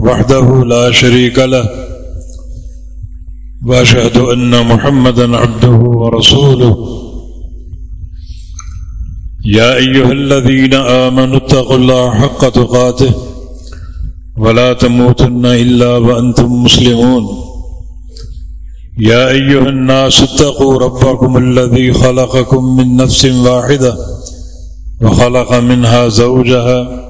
وحده لا شريك له، وأشهد أن محمدا عبده ورسوله. يا أيها الذين آمنوا اتقوا الله حق تقاته، ولا تموتن إلا وأنتم مسلمون. يا أيها الناس اتقوا ربكم الذي خلقكم من نفس واحدة، وخلق منها زوجها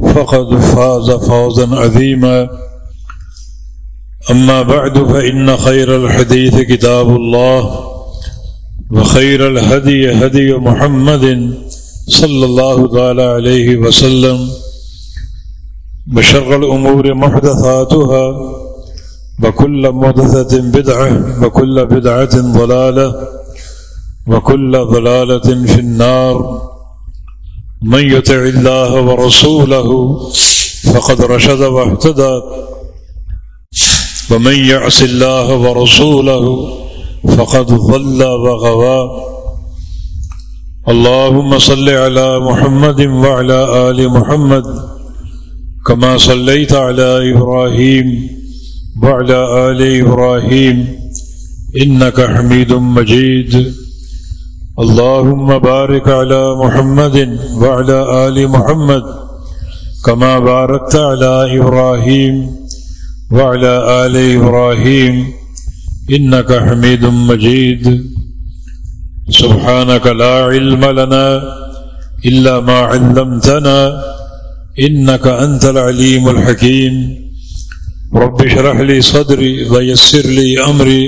فقد فاز فوزا عظيما. أما بعد، فإن خير الحديث كتاب الله، وخير الهدي هدي محمد صلى الله تعالى عليه وسلم بشر الأمور محدثاتها، وكل محدثة بدعة، وكل بدعة ضلالة، وكل ضلالة في النار. من يطع الله ورسوله فقد رشد واهتدى ومن يعص الله ورسوله فقد ضل وغوى اللهم صل على محمد وعلى آل محمد كما صليت على إبراهيم وعلى آل إبراهيم إنك حميد مجيد اللهم بارك على محمد وعلى آل محمد كما باركت على إبراهيم وعلى آل إبراهيم إنك حميد مجيد سبحانك لا علم لنا إلا ما علمتنا إنك أنت العليم الحكيم رب شرح لي صدري ويسر لي أمري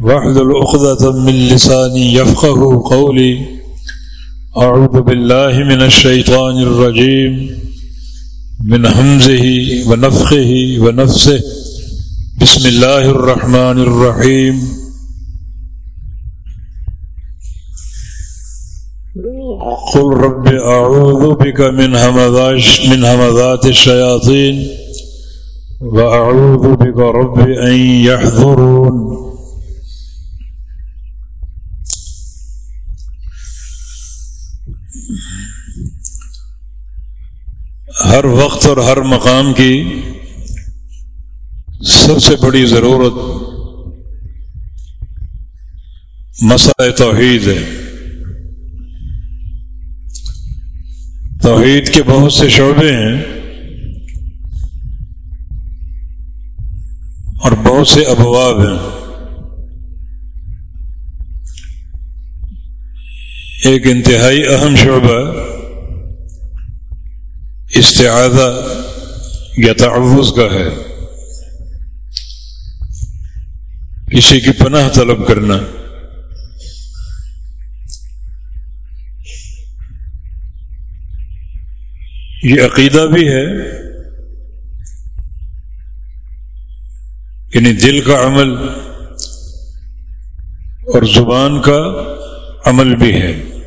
واحلل عقدة من لساني يفقه قولي. أعوذ بالله من الشيطان الرجيم. من همزه ونفخه ونفسه. بسم الله الرحمن الرحيم. قل رب أعوذ بك من من همذات الشياطين. وأعوذ بك رب أن يحضرون. ہر وقت اور ہر مقام کی سب سے بڑی ضرورت مسئلہ توحید ہے۔ توحید کے بہت سے شعبے ہیں اور بہت سے ابواب ہیں۔ ایک انتہائی اہم شعبہ استعادہ یا تعوض کا ہے۔ کسی کی پناہ طلب کرنا۔ یہ عقیدہ بھی ہے یعنی دل کا عمل اور زبان کا عمل بھی ہے۔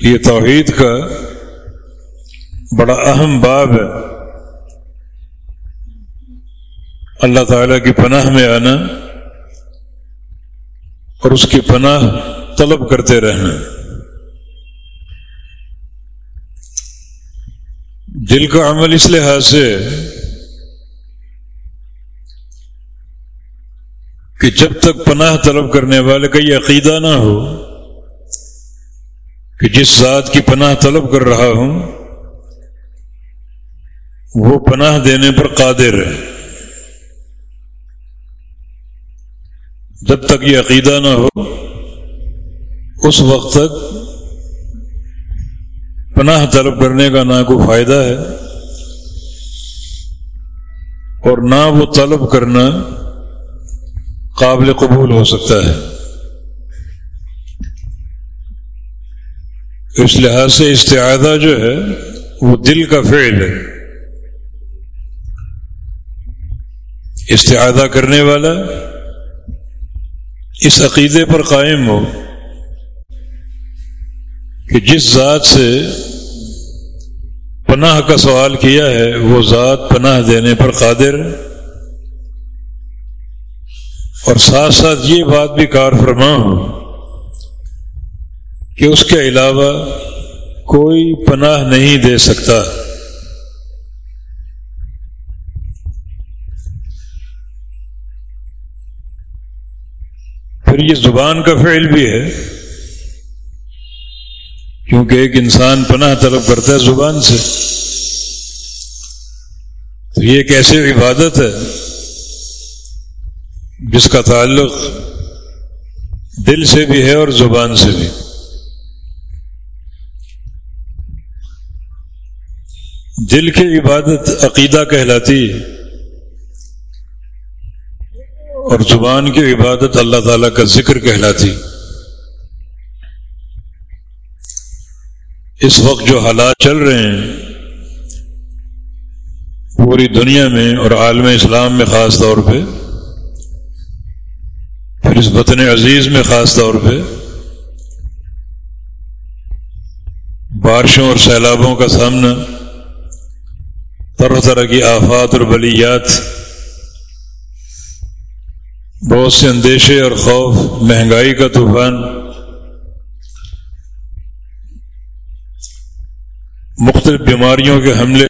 یہ توحید کا بڑا اہم باب ہے۔ اللہ تعالی کی پناہ میں آنا اور اس کی پناہ طلب کرتے رہنا۔ دل کا عمل اس لحاظ سے کہ جب تک پناہ طلب کرنے والے کا یہ عقیدہ نہ ہو کہ جس ذات کی پناہ طلب کر رہا ہوں، وہ پناہ دینے پر قادر ہے۔ جب تک یہ عقیدہ نہ ہو، اس وقت تک پناہ طلب کرنے کا نہ کوئی فائدہ ہے، اور نہ وہ طلب کرنا قابل قبول ہو سکتا ہے۔ اس لحاظ سے استعادہ جو ہے، وہ دل کا فعل ہے۔ استعادہ کرنے والا اس عقیدے پر قائم ہو کہ جس ذات سے پناہ کا سوال کیا ہے، وہ ذات پناہ دینے پر قادر اور ساتھ ساتھ یہ بات بھی کار فرما ہو کہ اس کے علاوہ کوئی پناہ نہیں دے سکتا۔ پھر یہ زبان کا فعل بھی ہے۔ کیونکہ ایک انسان پناہ طلب کرتا ہے زبان سے۔ تو یہ ایک ایسی عبادت ہے جس کا تعلق دل سے بھی ہے اور زبان سے بھی۔ دل کی عبادت عقیدہ کہلاتی، اور زبان کی عبادت اللہ تعالیٰ کا ذکر کہلاتی۔ اس وقت جو حالات چل رہے ہیں، پوری دنیا میں اور عالم اسلام میں خاص طور پہ، پھر اس وطن عزیز میں خاص طور پہ، بارشوں اور سیلابوں کا سامنا طرح طرح کی آفات اور بلیات، بہت سے اندیشے اور خوف، مہنگائی کا طوفان، مختلف بیماریوں کے حملے،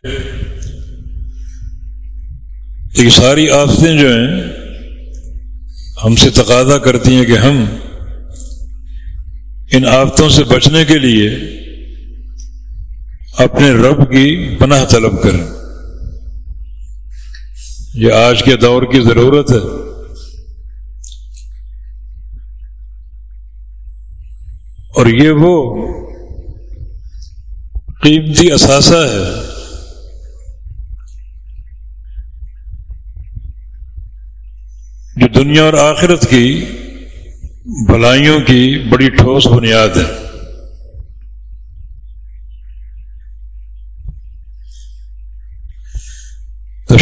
یہ ساری آفتیں جو ہیں، ہم سے تقاضا کرتی ہیں کہ ہم ان آفتوں سے بچنے کے لیے اپنے رب کی پناہ طلب کریں۔ یہ آج کے دور کی ضرورت ہے۔ اور یہ وہ قیمتی اثاثہ ہے جو دنیا اور آخرت کی بھلائیوں کی بڑی ٹھوس بنیاد ہے۔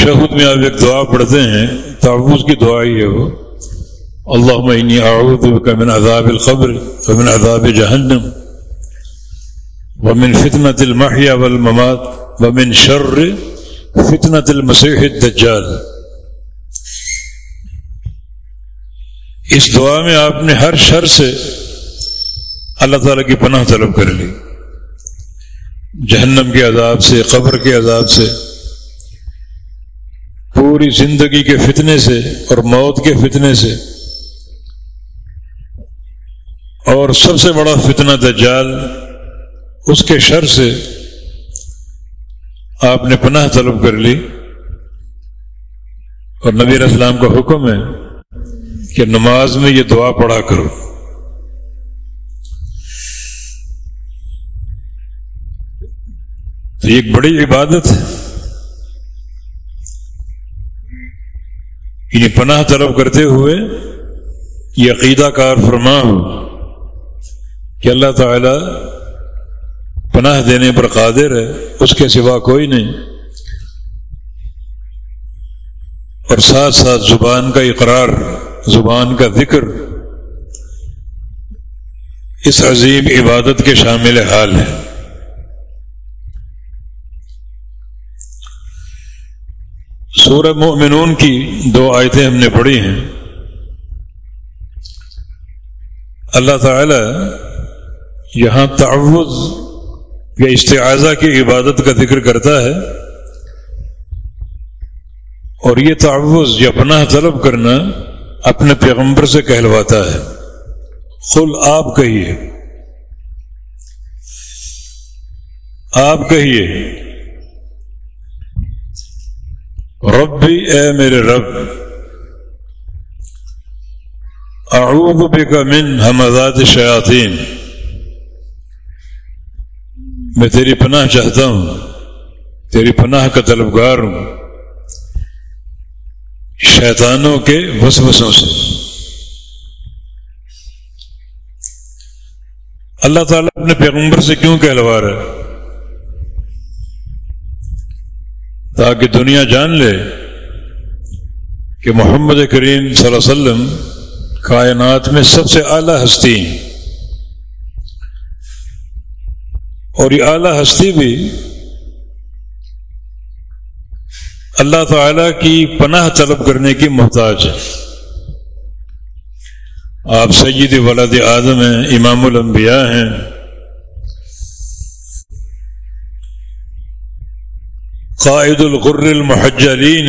تشہد میں آپ ایک دعا پڑھتے ہیں تعوض کی دعا ہی ہے وہ۔ اللہ اعوذ بک من عذاب القبر ومن عذاب جہنم ومن فتنة المحیا والممات ومن شر فتنة المسیح الدجال۔ اس دعا میں آپ نے ہر شر سے اللہ تعالیٰ کی پناہ طلب کر لی۔ جہنم کے عذاب سے، قبر کے عذاب سے پوری زندگی کے فتنے سے اور موت کے فتنے سے اور سب سے بڑا فتنہ دجال اس کے شر سے آپ نے پناہ طلب کر لی اور نبی اسلام کا حکم ہے کہ نماز میں یہ دعا پڑھا کرو۔ تو ایک بڑی عبادت ہے۔ یعنی پناہ طلب کرتے ہوئے یہ عقیدہ کار فرما ہو کہ اللہ تعالی پناہ دینے پر قادر ہے، اس کے سوا کوئی نہیں۔ اور ساتھ ساتھ زبان کا اقرار، زبان کا ذکر اس عظیم عبادت کے شامل حال ہے۔ سورہ مؤمنون کی دو آیتیں ہم نے پڑھی ہیں۔ اللہ تعالی یہاں تعوض یا استعاضہ کی عبادت کا ذکر کرتا ہے۔ اور یہ تعوض یا پناہ طلب کرنا اپنے پیغمبر سے کہلواتا ہے۔ خل آپ کہیے۔ آپ کہیے رب بھی اے میرے رب، اعوذ بک من حمزات شیاطین میں تیری پناہ چاہتا ہوں، تیری پناہ کا طلبگار ہوں، شیطانوں کے وسوسوں سے۔ اللہ تعالیٰ اپنے پیغمبر سے کیوں کہلوا رہا ہے؟ تاکہ دنیا جان لے کہ محمد کریم صلی اللہ علیہ وسلم کائنات میں سب سے اعلیٰ ہستی ہیں۔ اور یہ اعلیٰ ہستی بھی اللہ تعالی کی پناہ طلب کرنے کی محتاج ہے۔ آپ سید ولاد اعظم ہیں، امام الانبیاء ہیں۔ قائد الغر المحجلین.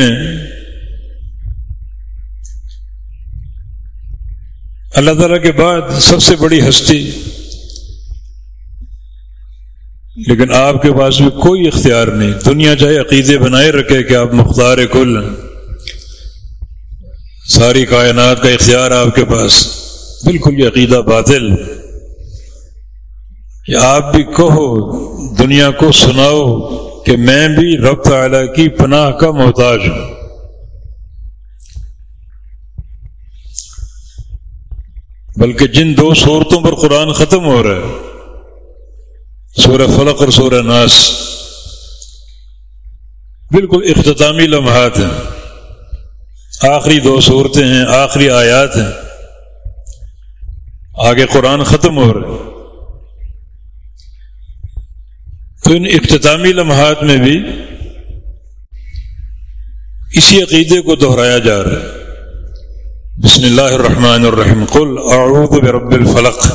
اللہ تعالیٰ کے بعد سب سے بڑی ہستی. لیکن آپ کے پاس بھی کوئی اختیار نہیں. دنیا چاہے عقیدے بنائے رکھے کہ آپ مختار کل. ساری کائنات کا اختیار آپ کے پاس. بالکل یہ عقیدہ باطل. کہ آپ بھی کہو، دنیا کو سناؤ. کہ میں بھی رب تعالی کی پناہ کا محتاج ہوں۔ بلکہ جن دو صورتوں پر قرآن ختم ہو رہا ہے، سورہ فلق اور سورہ ناس، بالکل اختتامی لمحات ہیں۔ آخری دو صورتیں ہیں، آخری آیات ہیں۔ آگے قرآن ختم ہو رہے تو ان اختتامی لمحات میں بھی اسی عقیدے کو دہرایا جا رہا ہے۔ بسم اللہ الرحمن الرحیم۔ قل اعوذ برب الفلق۔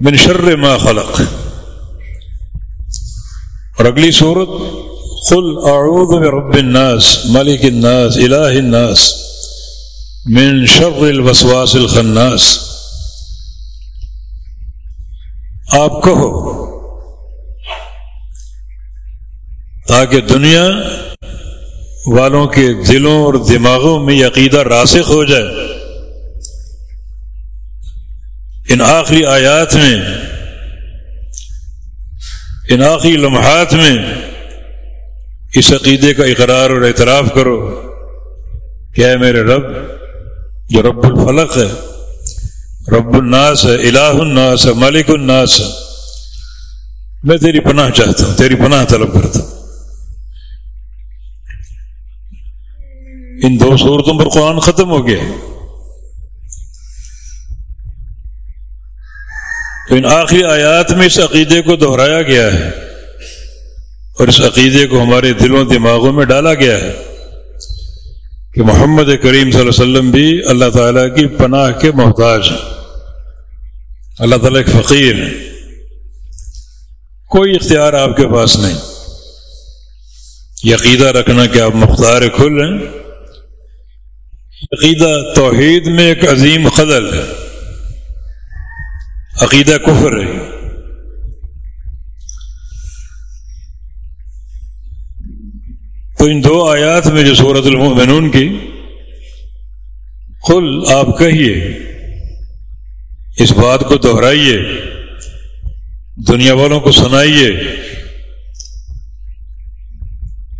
من شر ما خلق۔ اور اگلی صورت، قل اعوذ برب الناس، ملک الناس، الہ الناس۔ من شر الوسواس الخناس۔ آپ کہو تاکہ دنیا والوں کے دلوں اور دماغوں میں عقیدہ راسخ ہو جائے۔ ان آخری آیات میں، ان آخری لمحات میں اس عقیدے کا اقرار اور اعتراف کرو کہ اے میرے رب، جو رب الفلق ہے رب الناس ہے الہ الناس ہے ملک الناس۔ ہے میں تیری پناہ چاہتا ہوں، تیری پناہ طلب کرتا ہوں۔ ان دو صورتوں پر قرآن ختم ہو گیا۔ تو ان آخری آیات میں اس عقیدے کو دہرایا گیا ہے۔ اور اس عقیدے کو ہمارے دلوں، دماغوں میں ڈالا گیا ہے۔ کہ محمد کریم صلی اللہ علیہ وسلم بھی اللہ تعالیٰ کی پناہ کے محتاج ہیں۔ اللہ تعالیٰ ایک فقیر ہے۔ کوئی اختیار آپ کے پاس نہیں۔ یہ عقیدہ رکھنا کہ آپ مختار کھل ہیں۔ عقیدہ توحید میں ایک عظیم خدل ہے۔ عقیدہ کفر ہے۔ تو ان دو آیات میں جو صورت المؤمنون کی کل آپ کہیے۔ اس بات کو دہرائیے، دنیا والوں کو سنائیے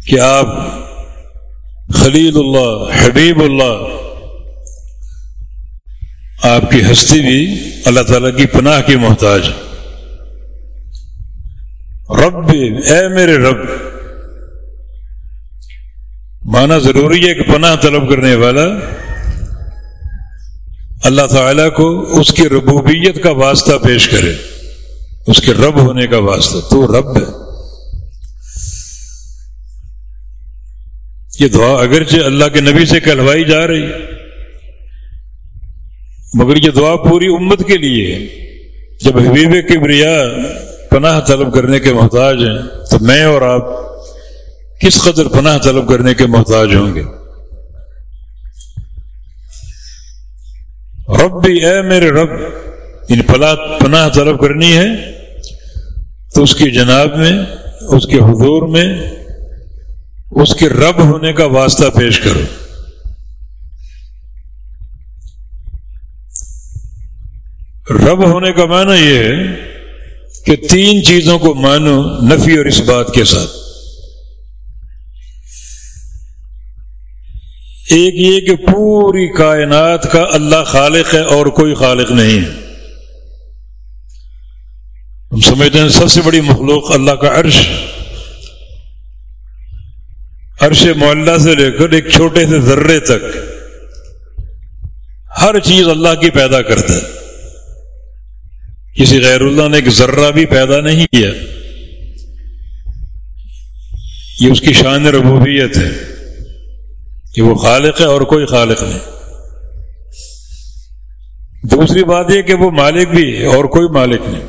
کہ آپ خلیل اللہ، حبیب اللہ، آپ کی ہستی بھی اللہ تعالیٰ کی پناہ کی محتاج رب، اے میرے رب، مانا ضروری ہے کہ پناہ طلب کرنے والا اللہ تعالیٰ کو اس کی ربوبیت کا واسطہ پیش کرے۔ اس کے رب ہونے کا واسطہ۔ تو رب ہے۔ یہ دعا اگرچہ اللہ کے نبی سے کہلوائی جا رہی مگر یہ دعا پوری امت کے لیے جب حبیب کی بریا پناہ طلب کرنے کے محتاج ہیں، تو میں اور آپ کس قدر پناہ طلب کرنے کے محتاج ہوں گے؟ رب بھی اے میرے رب یعنی ان پناہ طلب کرنی ہے، تو اس کی جناب میں، اس کے حضور میں، اس کے رب ہونے کا واسطہ پیش کرو۔ رب ہونے کا معنی یہ ہے کہ تین چیزوں کو مانو نفی اور اس بات کے ساتھ۔ ایک یہ کہ پوری کائنات کا اللہ خالق ہے اور کوئی خالق نہیں ہے۔ ہم سمجھتے ہیں سب سے بڑی مخلوق اللہ کا عرش۔ عرش معلّہ سے لے کر ایک چھوٹے سے ذرے تک ہر چیز اللہ کی پیدا کرتا ہے۔ کسی غیر اللہ نے ایک ذرہ بھی پیدا نہیں کیا۔ یہ اس کی شان ربوبیت ہے۔ کہ وہ خالق ہے اور کوئی خالق نہیں۔ دوسری بات یہ کہ وہ مالک بھی ہے اور کوئی مالک نہیں۔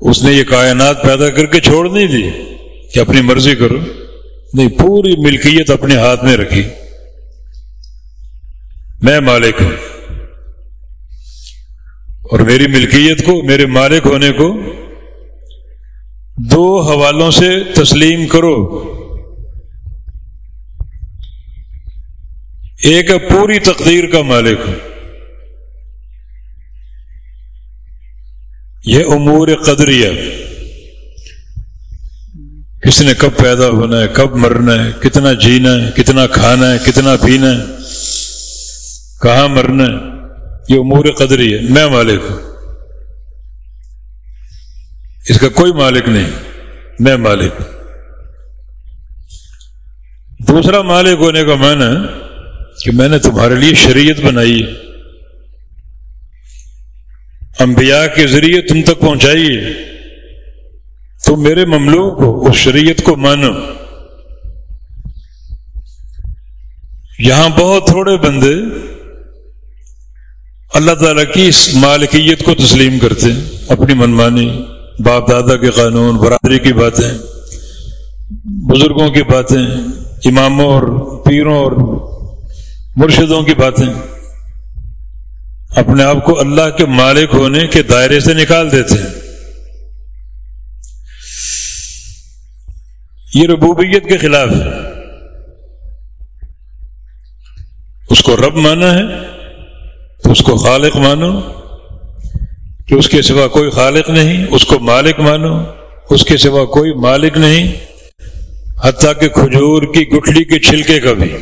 اس نے یہ کائنات پیدا کر کے چھوڑ نہیں دی کہ اپنی مرضی کرو۔ نہیں، پوری ملکیت اپنے ہاتھ میں رکھی۔ میں مالک ہوں۔ اور میری ملکیت کو، میرے مالک ہونے کو دو حوالوں سے تسلیم کرو۔ ایک پوری تقدیر کا مالک۔ ہوں یہ امور قدریہ۔ کس نے کب پیدا ہونا ہے، کب مرنا ہے، کتنا جینا ہے، کتنا کھانا ہے، کتنا پینا ہے، کہاں مرنا ہے۔ یہ امور قدری ہے میں مالک ہوں۔ اس کا کوئی مالک نہیں، میں مالک دوسرا مالک ہونے کا معنی کہ میں نے تمہارے لیے شریعت بنائی ہے۔ انبیاء کے ذریعے تم تک پہنچائی ہے۔ تم میرے مملوک ہو، اس شریعت کو مانو۔ یہاں بہت تھوڑے بندے اللہ تعالیٰ کی اس مالکیت کو تسلیم کرتے ہیں، اپنی منمانی باپ دادا کے قانون، برادری کی باتیں، بزرگوں کی باتیں، اماموں اور پیروں اور مرشدوں کی باتیں۔ اپنے آپ کو اللہ کے مالک ہونے کے دائرے سے نکال دیتے ہیں۔ یہ ربوبیت کے خلاف ہے۔ اس کو رب مانا ہے، تو اس کو خالق مانو۔ کہ اس کے سوا کوئی خالق نہیں، اس کو مالک مانو، اس کے سوا کوئی مالک نہیں، حتیٰ کہ کھجور کی گٹھلی کے چھلکے کا بھی۔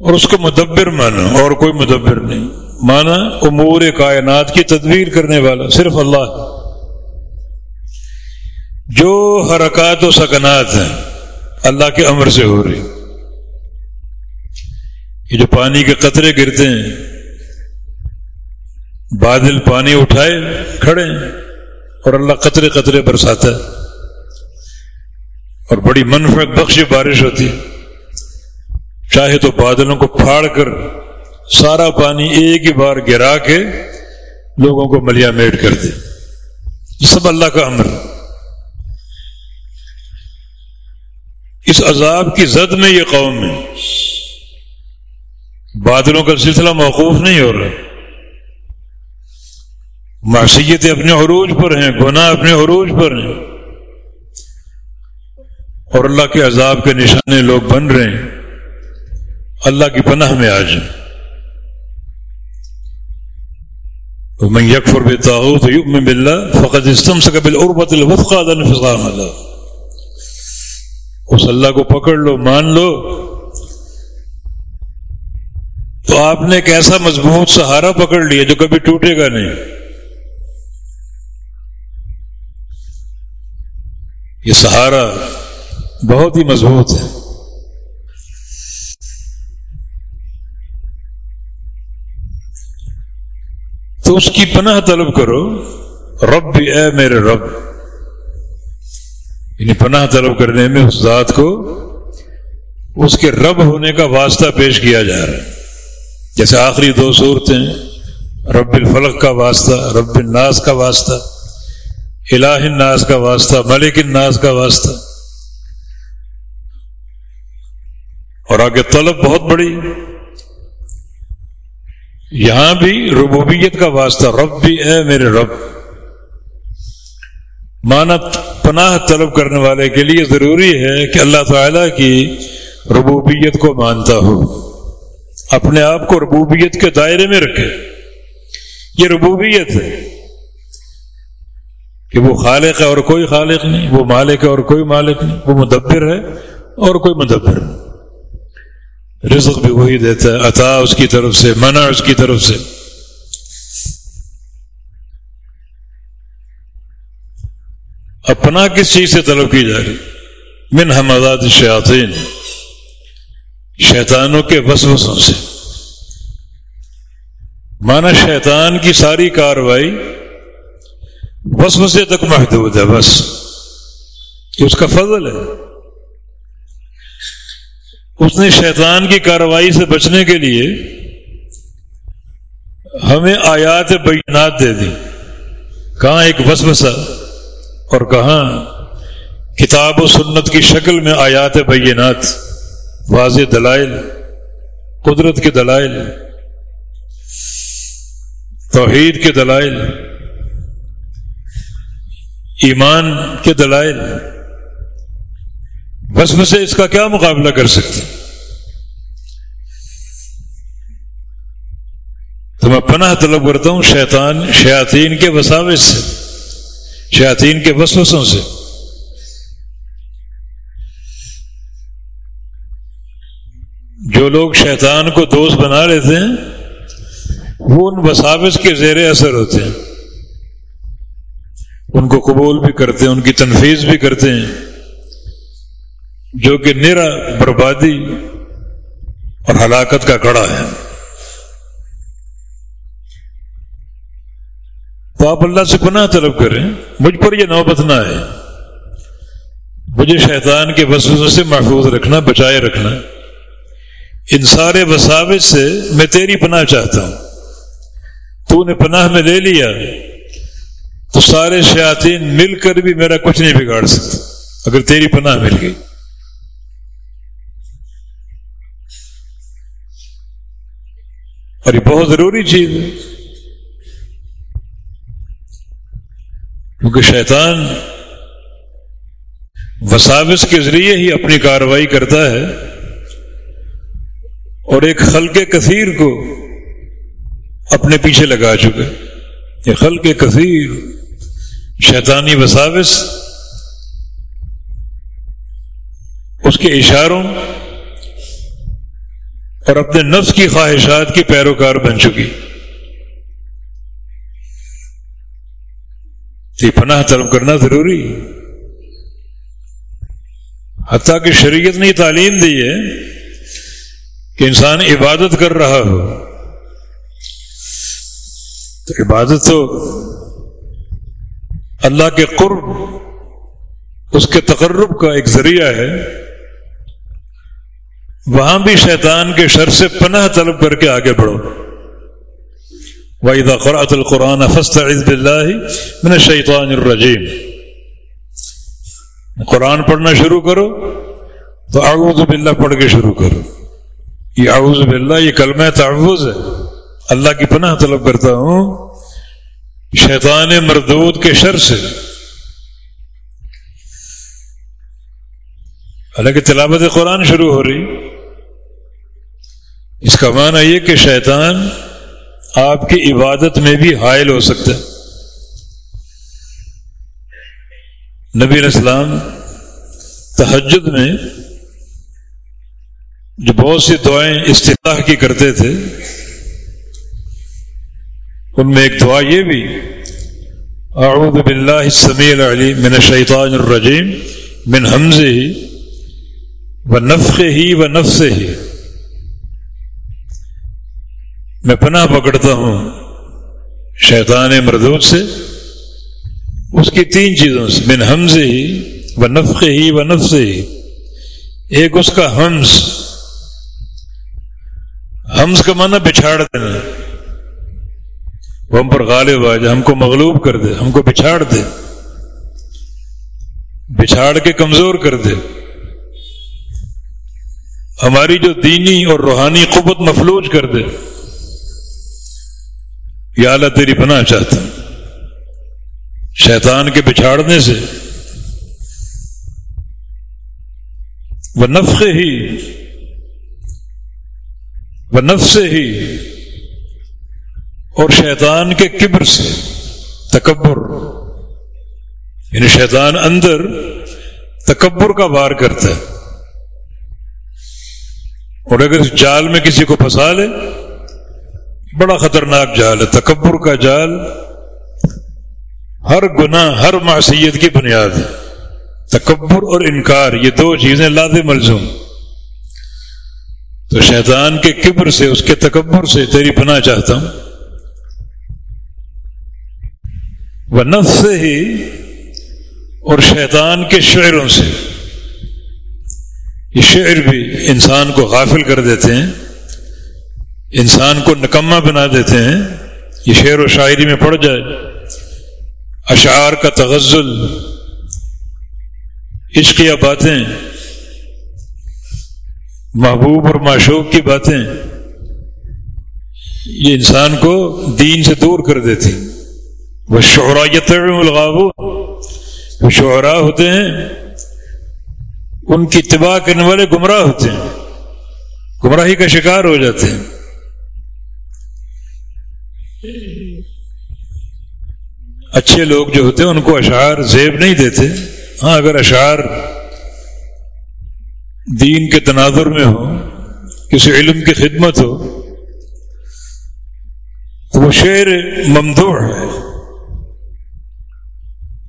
اور اس کو مدبر مانو، اور کوئی مدبر نہیں۔ مانا امور کائنات کی تدبیر کرنے والا، صرف اللہ۔ جو حرکات و سکنات ہیں، اللہ کے امر سے ہو رہی۔ یہ جو پانی کے قطرے گرتے ہیں بادل پانی اٹھائے، کھڑے اور اللہ قطرے قطرے برساتا ہے۔ اور بڑی منفرد بخش بارش ہوتی چاہے تو بادلوں کو پھاڑ کر سارا پانی ایک ہی بار گرا کے لوگوں کو ملیا میٹ کر دے۔ سب اللہ کا امر۔ اس عذاب کی زد میں یہ قوم ہے۔ بادلوں کا سلسلہ موقوف نہیں ہو رہا۔ معصیتیں اپنے عروج پر ہیں، گناہ اپنے عروج پر ہیں۔ اور اللہ کے عذاب کے نشانے لوگ بن رہے ہیں۔ اللہ کی پناہ میں آ جائیں تو میں یکفر بے تو یوگ میں مل رہا فقط استم سے قبل عربت الفقا اس اللہ کو پکڑ لو، مان لو۔ تو آپ نے ایک ایسا مضبوط سہارا پکڑ لیا جو کبھی ٹوٹے گا نہیں۔ یہ سہارا بہت ہی مضبوط ہے۔ تو اس کی پناہ طلب کرو۔ رب بھی اے میرے رب۔ یعنی پناہ طلب کرنے میں اس ذات کو اس کے رب ہونے کا واسطہ پیش کیا جا رہا ہے۔ جیسے آخری دو صورتیں رب الفلق کا واسطہ، رب الناس کا واسطہ۔ الہ الناس کا واسطہ، ملک الناس کا واسطہ۔ اور آگے طلب بہت بڑی۔ یہاں بھی ربوبیت کا واسطہ، رب بھی اے میرے رب۔ مانت پناہ طلب کرنے والے کے لیے ضروری ہے کہ اللہ تعالی کی ربوبیت کو مانتا ہو۔ اپنے آپ کو ربوبیت کے دائرے میں رکھے۔ یہ ربوبیت ہے۔ کہ وہ خالق ہے اور کوئی خالق نہیں، وہ مالک ہے اور کوئی مالک نہیں، وہ مدبر ہے اور کوئی مدبر نہیں۔ رزق بھی وہی دیتا ہے، عطا اس کی طرف سے، منع اس کی طرف سے۔ اپنا کس چیز سے طلب کی جا رہی؟ من حمداد شیاطین شیطانوں کے وسوسوں سے۔ مانا شیطان کی ساری کاروائی وسوسے تک محدود ہے بس۔ یہ اس کا فضل ہے۔ اس نے شیطان کی کاروائی سے بچنے کے لیے ہمیں آیات بینات دے دی۔ کہاں ایک وسوسہ اور کہاں کتاب و سنت کی شکل میں آیات بینات۔ واضح دلائل، قدرت کے دلائل، توحید کے دلائل۔ ایمان کے دلائل بس سے اس کا کیا مقابلہ کر سکتے؟ تو میں پناہ طلب کرتا ہوں شیطان، شیاطین کے وساوس سے، شیاطین کے وسوسوں سے۔ جو لوگ شیطان کو دوست بنا لیتے ہیں، وہ ان وساوس کے زیر اثر ہوتے ہیں۔ ان کو قبول بھی کرتے ہیں، ان کی تنفیذ بھی کرتے ہیں۔ جو کہ نیرا بربادی اور ہلاکت کا کڑا ہے۔ تو آپ اللہ سے پناہ طلب کریں، مجھ پر یہ نوبت نہ ہے مجھے شیطان کے وسوسوں سے محفوظ رکھنا، بچائے رکھنا۔ ان سارے وساوت سے میں تیری پناہ چاہتا ہوں۔ تو نے پناہ میں لے لیا۔ تو سارے شیاطین مل کر بھی میرا کچھ نہیں بگاڑ سکتے۔ اگر تیری پناہ مل گئی۔ اور یہ بہت ضروری چیز ہے۔ کیونکہ شیطان وساوس کے ذریعے ہی اپنی کاروائی کرتا ہے۔ اور ایک خلق کثیر کو اپنے پیچھے لگا چکے یہ خلق کثیر شیطانی وساوس، اس کے اشاروں اور اپنے نفس کی خواہشات کی پیروکار بن چکی۔ یہ پناہ طلب کرنا ضروری۔ حتیٰ کہ شریعت نے تعلیم دی ہے کہ انسان عبادت کر رہا ہو۔ تو عبادت تو اللہ کے قرب اس کے تقرب کا ایک ذریعہ ہے۔ وہاں بھی شیطان کے شر سے پناہ طلب کر کے آگے بڑھو۔ واحد قرآت القرآن فسط عزب اللہ میں شیطان الرجیم قرآن پڑھنا شروع کرو تو اعوذ باللہ پڑھ کے شروع کرو۔ یہ اعوذ باللہ یہ کلمہ تعوض ہے۔ اللہ کی پناہ طلب کرتا ہوں۔ شیطان مردود کے شر سے۔ حالانکہ تلاوت قرآن شروع ہو رہی۔ اس کا معنی یہ کہ شیطان آپ کی عبادت میں بھی حائل ہو سکتا ہے۔ نبی السلام تحجد میں جو بہت سی دعائیں استفاح کی کرتے تھے ان میں ایک دعا یہ بھی اعوذ باللہ السمیع العلیم من الشیطان الرجیم من حمز ہی و نفق ہی و نفس ہی میں پناہ پکڑتا ہوں شیطان مردود سے اس کی تین چیزوں سے من حمز ہی و نفق ہی و نفس ہی ایک اس کا حمز حمز کا معنی بچھاڑ دینا وہ ہم پر غالب آ جائے، ہم کو مغلوب کر دے، ہم کو بچھاڑ دے۔ بچھاڑ کے کمزور کر دے۔ ہماری جو دینی اور روحانی قوت مفلوج کر دے۔ یا اللہ، تیری پناہ چاہتا ہوں۔ شیطان کے بچھاڑنے سے۔ وہ نفق ہی۔ وہ نفس ہی۔ اور شیطان کے کبر سے تکبر یعنی شیطان اندر تکبر کا وار کرتا ہے۔ اور اگر اس جال میں کسی کو پھنسا لے، بڑا خطرناک جال ہے، تکبر کا جال ہر گناہ، ہر معصیت کی بنیاد ہے۔ تکبر اور انکار، یہ دو چیزیں لاد ملزوم۔ تو شیطان کے کبر سے، اس کے تکبر سے تیری پناہ چاہتا ہوں۔ وہ نفس سے ہی اور شیطان کے شعروں سے۔ یہ شعر بھی انسان کو غافل کر دیتے ہیں، انسان کو نکمہ بنا دیتے ہیں۔ یہ شعر و شاعری میں پڑ جائے۔ اشعار کا تغزل عشقیہ باتیں، محبوب اور معشوق کی باتیں، یہ انسان کو دین سے دور کر دیتی۔ وہ شعرا الغاب وہ ہوتے ہیں، ان کی اتباع کرنے والے گمراہ ہوتے ہیں۔ گمراہی کا شکار ہو جاتے ہیں۔ اچھے لوگ جو ہوتے ہیں، ان کو اشعار زیب نہیں دیتے۔ ہاں اگر اشعار دین کے تناظر میں ہو، کسی علم کی خدمت ہو، تو وہ شعر ممدوع ہے۔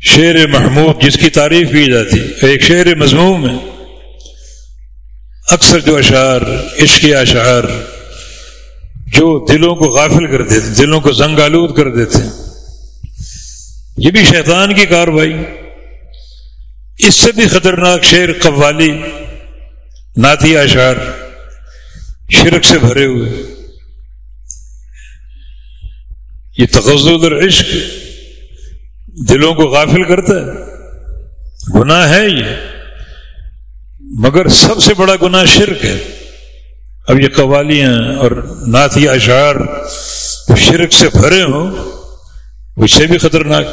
شعر محمود جس کی تعریف کی جاتی، ایک شعر مضموم ہے۔ اکثر جو اشعار، عشق اشعار، جو دلوں کو غافل کر دیتے، دلوں کو زنگ آلود کر دیتے۔ یہ بھی شیطان کی کاروائی۔ اس سے بھی خطرناک شعر قوالی ناتی اشعار شرک سے بھرے ہوئے۔ یہ تغزل اور عشق دلوں کو غافل کرتا ہے۔ گناہ ہے یہ۔ مگر سب سے بڑا گناہ شرک ہے۔ اب یہ قوالیاں اور نعتی اشعار جو شرک سے بھرے ہوں اس سے بھی خطرناک۔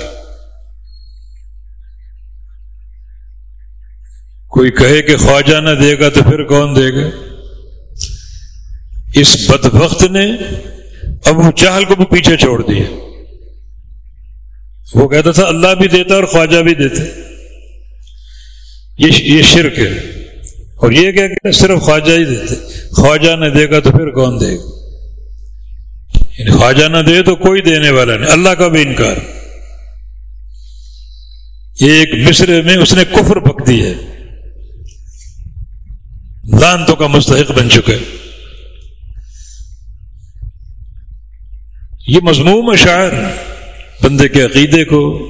کوئی کہے کہ خواجہ نہ دے گا تو پھر کون دے گا؟ اس بدبخت نے ابو چہل کو بھی پیچھے چھوڑ دیا۔ وہ کہتا تھا، اللہ بھی دیتا اور خواجہ بھی دیتا یہ شرک ہے۔ اور یہ کہہ کہ صرف خواجہ ہی دیتے خواجہ نہ دے گا تو پھر کون دے گا؟ یعنی خواجہ نہ دے تو کوئی دینے والا نہیں۔ اللہ کا بھی انکار۔ یہ ایک مصر میں اس نے کفر پک دی ہے۔ لانتوں کا مستحق بن چکے یہ مضموم اشعار بندے کے عقیدے کو،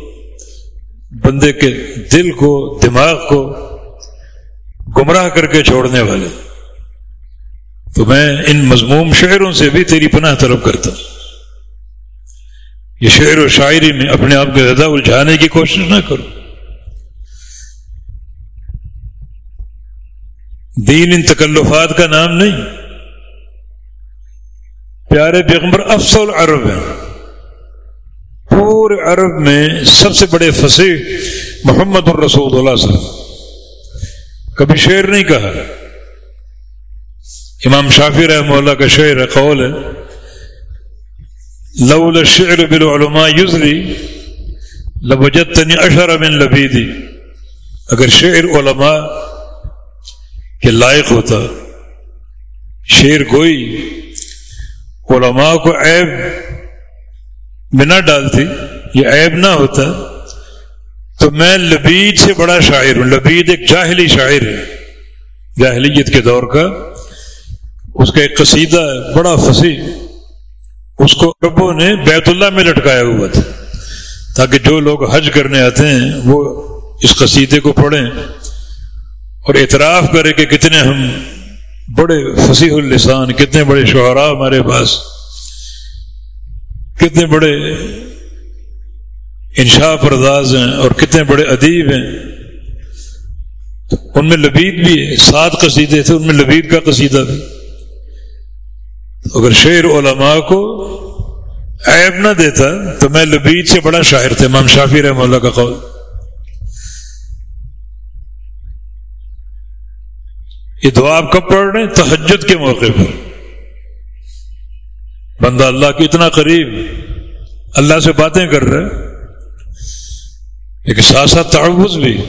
بندے کے دل کو، دماغ کو گمراہ کر کے چھوڑنے والے۔ تو میں ان مضموم شعروں سے بھی تیری پناہ طلب کرتا ہوں۔ یہ شعر و شاعری میں اپنے آپ کو زیادہ الجھانے کی کوشش نہ کرو۔ دین ان تکلفات کا نام نہیں۔ پیارے پیغمبر افسول عرب ہیں۔ پورے عرب میں سب سے بڑے فصیح محمد الرسول اللہ صاحب کبھی شعر نہیں کہا۔ امام شافی رحمہ اللہ کا شعر قول ہے۔ لول الشعر بالعلماء یزری لبجتنی اشر من لبیدی۔ اگر شعر علماء کے لائق ہوتا، شعر گوئی، علماء کو عیب بنا ڈالتی یہ عیب نہ ہوتا تو میں لبید سے بڑا شاعر ہوں۔ لبید ایک جاہلی شاعر ہے۔ جاہلیت کے دور کا۔ اس کا ایک قصیدہ ہے، بڑا فصیح۔ اس کو ربوں نے بیت اللہ میں لٹکایا ہوا تھا۔ تاکہ جو لوگ حج کرنے آتے ہیں، وہ اس قصیدے کو پڑھیں۔ اور اعتراف کرے کہ کتنے ہم بڑے فصیح اللسان، کتنے بڑے شعراء ہمارے پاس، کتنے بڑے انشا پرداز ہیں اور کتنے بڑے ادیب ہیں۔ ان میں لبید بھی ہے سات قصیدے تھے، ان میں لبید کا قصیدہ بھی اگر شعر علماء کو عیب نہ دیتا تو میں لبید سے بڑا شاعر تھے امام شافی رحم اللہ کا قول۔ یہ دعا آپ کب پڑھ رہے ہیں؟ تحجد کے موقع پر۔ بندہ اللہ کی اتنا قریب، اللہ سے باتیں کر رہے ایک ساتھ ساتھ تعوض بھی۔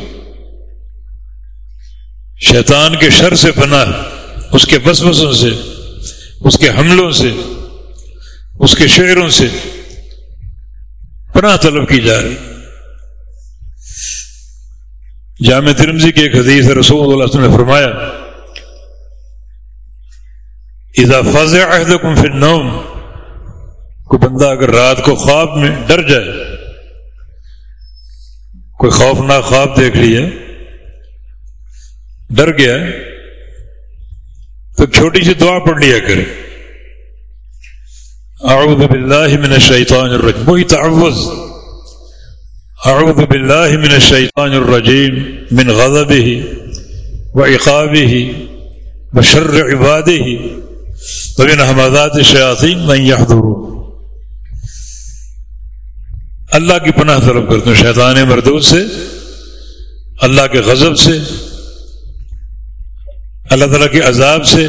شیطان کے شر سے پناہ، اس کے وسوسوں سے، اس کے حملوں سے، اس کے شعروں سے پناہ طلب کی جا رہی۔ جامع ترمزی کی ایک حدیث رسول اللہ علیہ وسلم نے فرمایا، اذا فضع احدكم في النوم کوئی بندہ اگر رات کو خواب میں ڈر جائے کوئی خوفناک خواب دیکھ لیے، ڈر گیا، تو چھوٹی سی دعا پڑھ لیا کرے۔ اعوذ باللہ من الشیطان الرجیم۔ وہی تعوذ۔ اعوذ باللہ من الشیطان الرجیم، من غضبه وعقابه وشر عباده ومن حمادات الشیاطین من يحضرون اللہ کی پناہ طلب کرتے ہیں، شیطان مردود سے، اللہ کے غضب سے، اللہ تعالیٰ کے عذاب سے،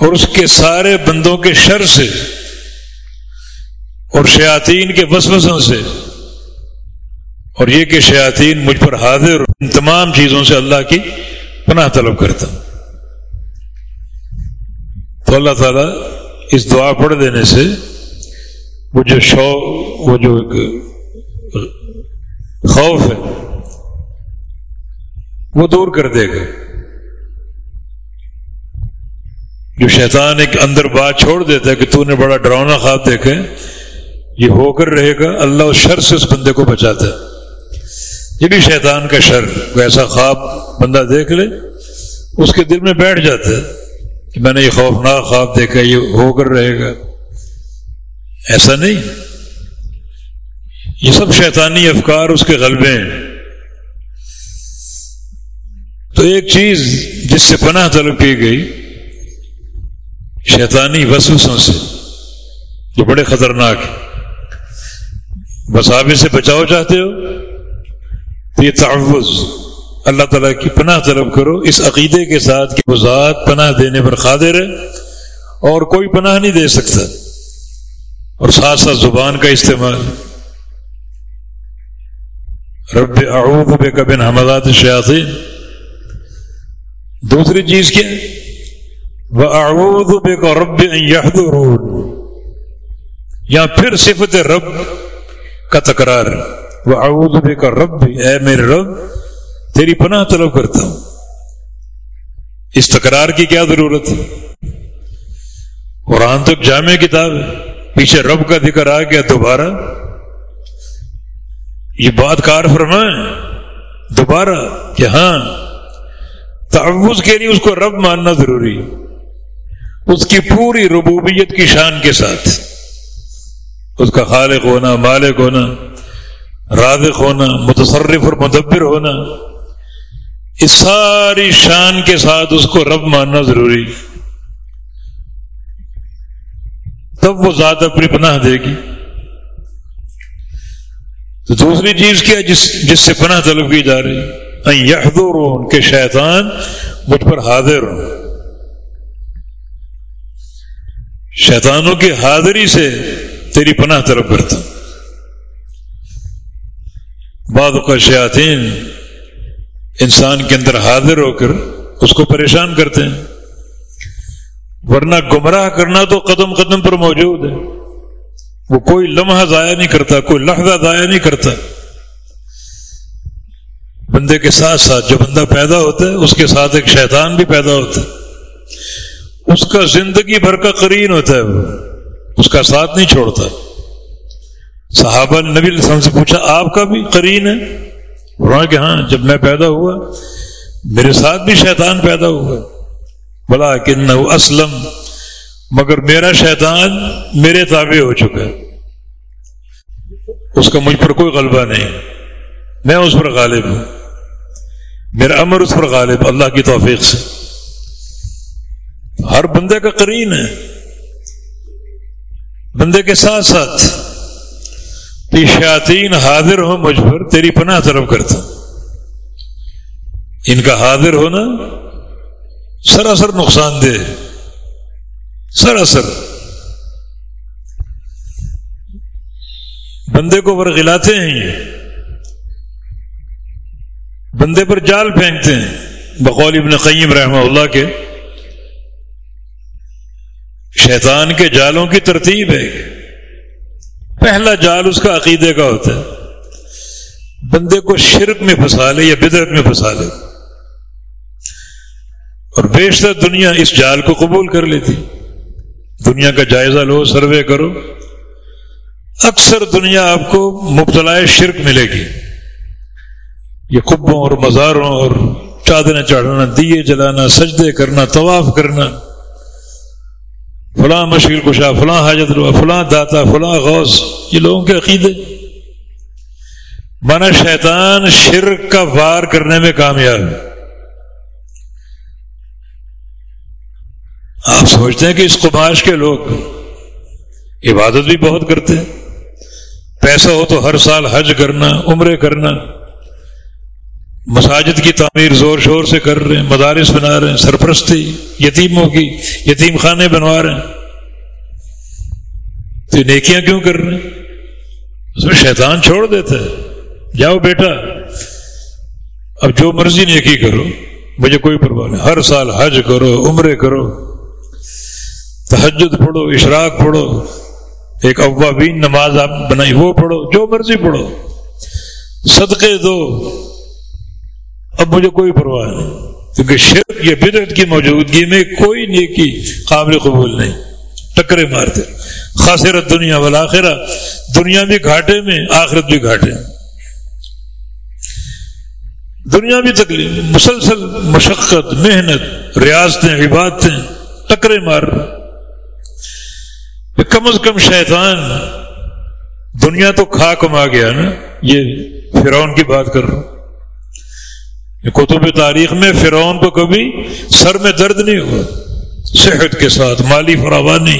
اور اس کے سارے بندوں کے شر سے، اور شیاطین کے وسوسوں سے، اور یہ کہ شیاطین مجھ پر حاضر ان تمام چیزوں سے اللہ کی پناہ طلب کرتا ہوں۔ تو اللہ تعالیٰ اس دعا پڑھ دینے سے وہ جو شو وہ جو خوف ہے، وہ دور کر دے گا جو شیطان ایک اندر بات چھوڑ دیتا ہے کہ تو نے بڑا ڈراؤنا خواب دیکھے یہ ہو کر رہے گا، اللہ اس شر سے اس بندے کو بچاتا ہے۔ یہ بھی شیطان کا شر وہ ایسا خواب بندہ دیکھ لے، اس کے دل میں بیٹھ جاتا ہے کہ میں نے یہ خوفناک خواب دیکھا، یہ ہو کر رہے گا۔ ایسا نہیں۔ یہ سب شیطانی افکار اس کے غلبے ہیں۔ تو ایک چیز جس سے پناہ طلب کی گئی، شیطانی وسوسوں سے، جو بڑے خطرناک ہیں۔ بس سے بچاؤ چاہتے ہو؟ تو یہ تعوض اللہ تعالیٰ کی پناہ طلب کرو۔ اس عقیدے کے ساتھ کہ وہ ذات پناہ دینے پر قادر ہے اور کوئی پناہ نہیں دے سکتا۔ اور ساتھ ساتھ زبان کا استعمال۔ رب اعوذ بک من حملات الشیاطین۔ دوسری چیز کیا؟ وہ اعوذ بک رب ان یحضرون۔ یا پھر صفت رب کا تکرار۔ وہ اعوذ بک رب، اے میرے رب، تیری پناہ طلب کرتا ہوں۔ اس تکرار کی کیا ضرورت؟ ہے قرآن تو جامع کتاب ہے۔ پیچھے رب کا ذکر آ گیا دوبارہ۔ یہ بات کار فرمائیں دوبارہ کہ ہاں تعوض کے لیے اس کو رب ماننا ضروری۔ اس کی پوری ربوبیت کی شان کے ساتھ۔ اس کا خالق ہونا، مالک ہونا، رازق ہونا، متصرف اور مدبر ہونا اس ساری شان کے ساتھ اس کو رب ماننا ضروری۔ تب وہ ذات اپنی پناہ دے گی۔ تو دوسری چیز کیا جس جس سے پناہ طلب کی جا رہی۔ یحضر ان کے شیطان مجھ پر حاضر ہوں۔ شیطانوں کی حاضری سے تیری پناہ طلب کرتا ہوں۔ بعض کا شیاطین انسان کے اندر حاضر ہو کر اس کو پریشان کرتے ہیں۔ ورنہ گمراہ کرنا تو قدم قدم پر موجود ہے۔ وہ کوئی لمحہ ضائع نہیں کرتا، کوئی لحظہ ضائع نہیں کرتا۔ بندے کے ساتھ ساتھ جو بندہ پیدا ہوتا ہے، اس کے ساتھ ایک شیطان بھی پیدا ہوتا ہے۔ اس کا زندگی بھر کا قرین ہوتا ہے وہ۔ اس کا ساتھ نہیں چھوڑتا۔ صحابہ نے نبی السلام سے پوچھا، آپ کا بھی قرین ہے؟ کہ ہاں جب میں پیدا ہوا، میرے ساتھ بھی شیطان پیدا ہوا۔ بلا کن اسلم، مگر میرا شیطان میرے تابع ہو چکا ہے۔ اس کا مجھ پر کوئی غلبہ نہیں۔ میں اس پر غالب ہوں۔ میرا امر اس پر غالب۔ اللہ کی توفیق سے۔ ہر بندے کا قرین ہے۔ بندے کے ساتھ ساتھ شاطین حاضر ہو مجھ پر تیری پناہ طرف کرتا ان کا حاضر ہونا سراسر نقصان دہ۔ سراسر۔ بندے کو ورغلاتے ہیں یہ۔ بندے پر جال پھینکتے ہیں۔ بقول ابن قیم رحمہ اللہ کے۔ شیطان کے جالوں کی ترتیب ہے۔ پہلا جال اس کا عقیدے کا ہوتا ہے۔ بندے کو شرک میں پھنسا لے یا بدرت میں پھنسا لے۔ اور بیشتر دنیا اس جال کو قبول کر لیتی۔ دنیا کا جائزہ لو، سروے کرو۔ اکثر دنیا آپ کو مبتلا شرک ملے گی۔ یہ قبوں اور مزاروں اور چادریں چڑھانا دیے جلانا، سجدے کرنا، طواف کرنا۔ فلاں مشکل کشا، فلاں حاجت روا فلاں داتا، فلاں غوث، یہ لوگوں کے عقیدے۔ مانا شیطان شرک کا وار کرنے میں کامیاب ہے۔ آپ سوچتے ہیں کہ اس قماش کے لوگ عبادت بھی بہت کرتے ہیں۔ پیسہ ہو تو ہر سال حج کرنا، عمرے کرنا۔ مساجد کی تعمیر زور شور سے کر رہے ہیں، مدارس بنا رہے ہیں، سرپرستی، یتیموں کی، یتیم خانے بنوا رہے ہیں۔ تو نیکیاں کیوں کر رہے ہیں؟ اس میں شیطان چھوڑ دیتا ہے۔ جاؤ بیٹا، اب جو مرضی نیکی کرو، مجھے کوئی پرواہ نہیں۔ ہر سال حج کرو، عمرے کرو۔ تحجد پڑھو، اشراق پڑھو، ایک اوابین نماز آپ بنائی، وہ پڑھو، جو مرضی پڑھو، صدقے دو۔ اب مجھے کوئی پرواہ نہیں، کیونکہ شرک یا بدعت کی موجودگی میں کوئی نیکی قابل قبول نہیں۔ ٹکرے مارتے، خاصرت دنیا والا دنیا بھی گھاٹے میں، آخرت بھی گھاٹے۔ میں دنیا بھی تکلیف، مسلسل مشقت، محنت، ریاستیں، عبادتیں، ٹکرے مار۔ کم از کم شیطان دنیا تو کھا کما گیا نا، یہ فرعون کی بات کر رہا ہوں۔ کتب تاریخ میں فرعون کو کبھی سر میں درد نہیں ہوا، صحت کے ساتھ، مالی فراوانی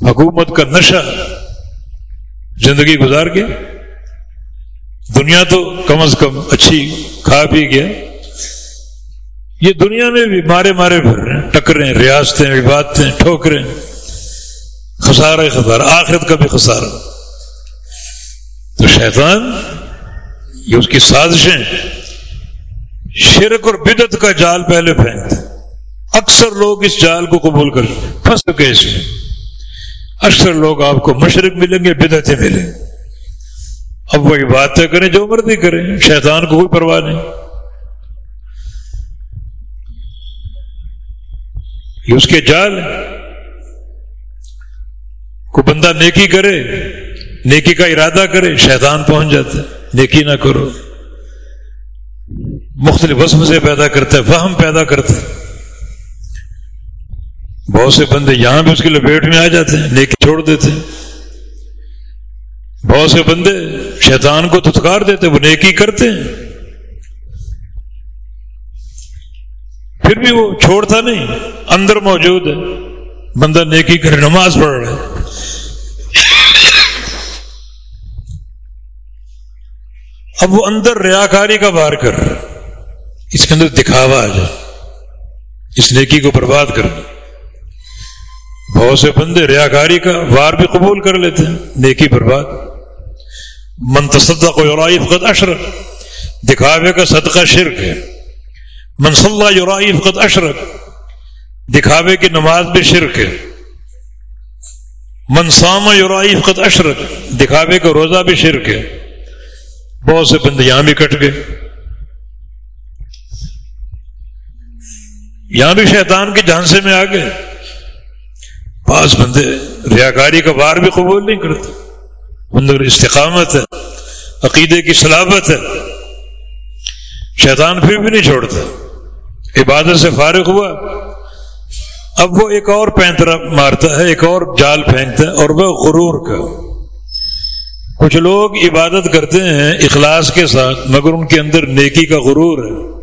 حکومت کا نشہ زندگی گزار کے دنیا تو کم از کم اچھی کھا پی گیا۔ یہ دنیا میں بھی مارے مارے پھر رہے ہیں ٹکریں ریاستیں عبادتیں ٹھوکریں خسارہ خسارہ، آخرت کا بھی خسارہ۔ تو شیطان، یہ اس کی سازشیں شرک اور بدت کا جال پہلے پھینکتے اکثر لوگ اس جال کو قبول کر پھنس چکے اس میں۔ اکثر لوگ آپ کو مشرق ملیں گے بدتیں ملیں۔ گے اب وہی باتیں کریں جو مرضی کریں۔ شیطان کو کوئی پرواہ نہیں۔ یہ اس کے جال کو بندہ نیکی کرے، نیکی کا ارادہ کرے، شیطان پہنچ جاتا ہے۔ نیکی نہ کرو۔ مختلف وصف سے پیدا کرتا ہے، وہم پیدا کرتا ہے۔ بہت سے بندے یہاں بھی اس کی لپیٹ میں آ جاتے ہیں، نیکی چھوڑ دیتے ہیں۔ بہت سے بندے شیطان کو تھتکار دیتے وہ نیکی کرتے ہیں۔ پھر بھی وہ چھوڑتا نہیں، اندر موجود ہے۔ بندہ نیکی کرے، نماز پڑھ رہا ہے۔ اب وہ اندر ریاکاری کا بار کر اس کے اندر دکھاوا آ جائے۔ اس نیکی کو برباد کر بہت سے بندے ریاکاری کا وار بھی قبول کر لیتے ہیں۔ نیکی برباد۔ منتصدہ کو یورائی فقط اشرک۔ دکھاوے کا صدقہ شرک ہے۔ منصلہ یورائی فقط اشرک۔ دکھاوے کی نماز بھی شرک ہے۔ منسامہ یورائی فقط اشرک۔ دکھاوے کا روزہ بھی شرک ہے۔ بہت سے بندے یہاں بھی کٹ گئے۔ یہاں بھی شیطان کے جھانسے میں آ گئے۔ بعض بندے ریاکاری کا بار بھی قبول نہیں کرتے۔ اندر استقامت ہے، عقیدے کی سلابت ہے۔ شیطان پھر بھی نہیں چھوڑتا۔ عبادت سے فارغ ہوا۔ اب وہ ایک اور پینترا مارتا ہے، ایک اور جال پھینکتا ہے اور وہ غرور کا۔ کچھ لوگ عبادت کرتے ہیں اخلاص کے ساتھ، مگر ان کے اندر نیکی کا غرور ہے۔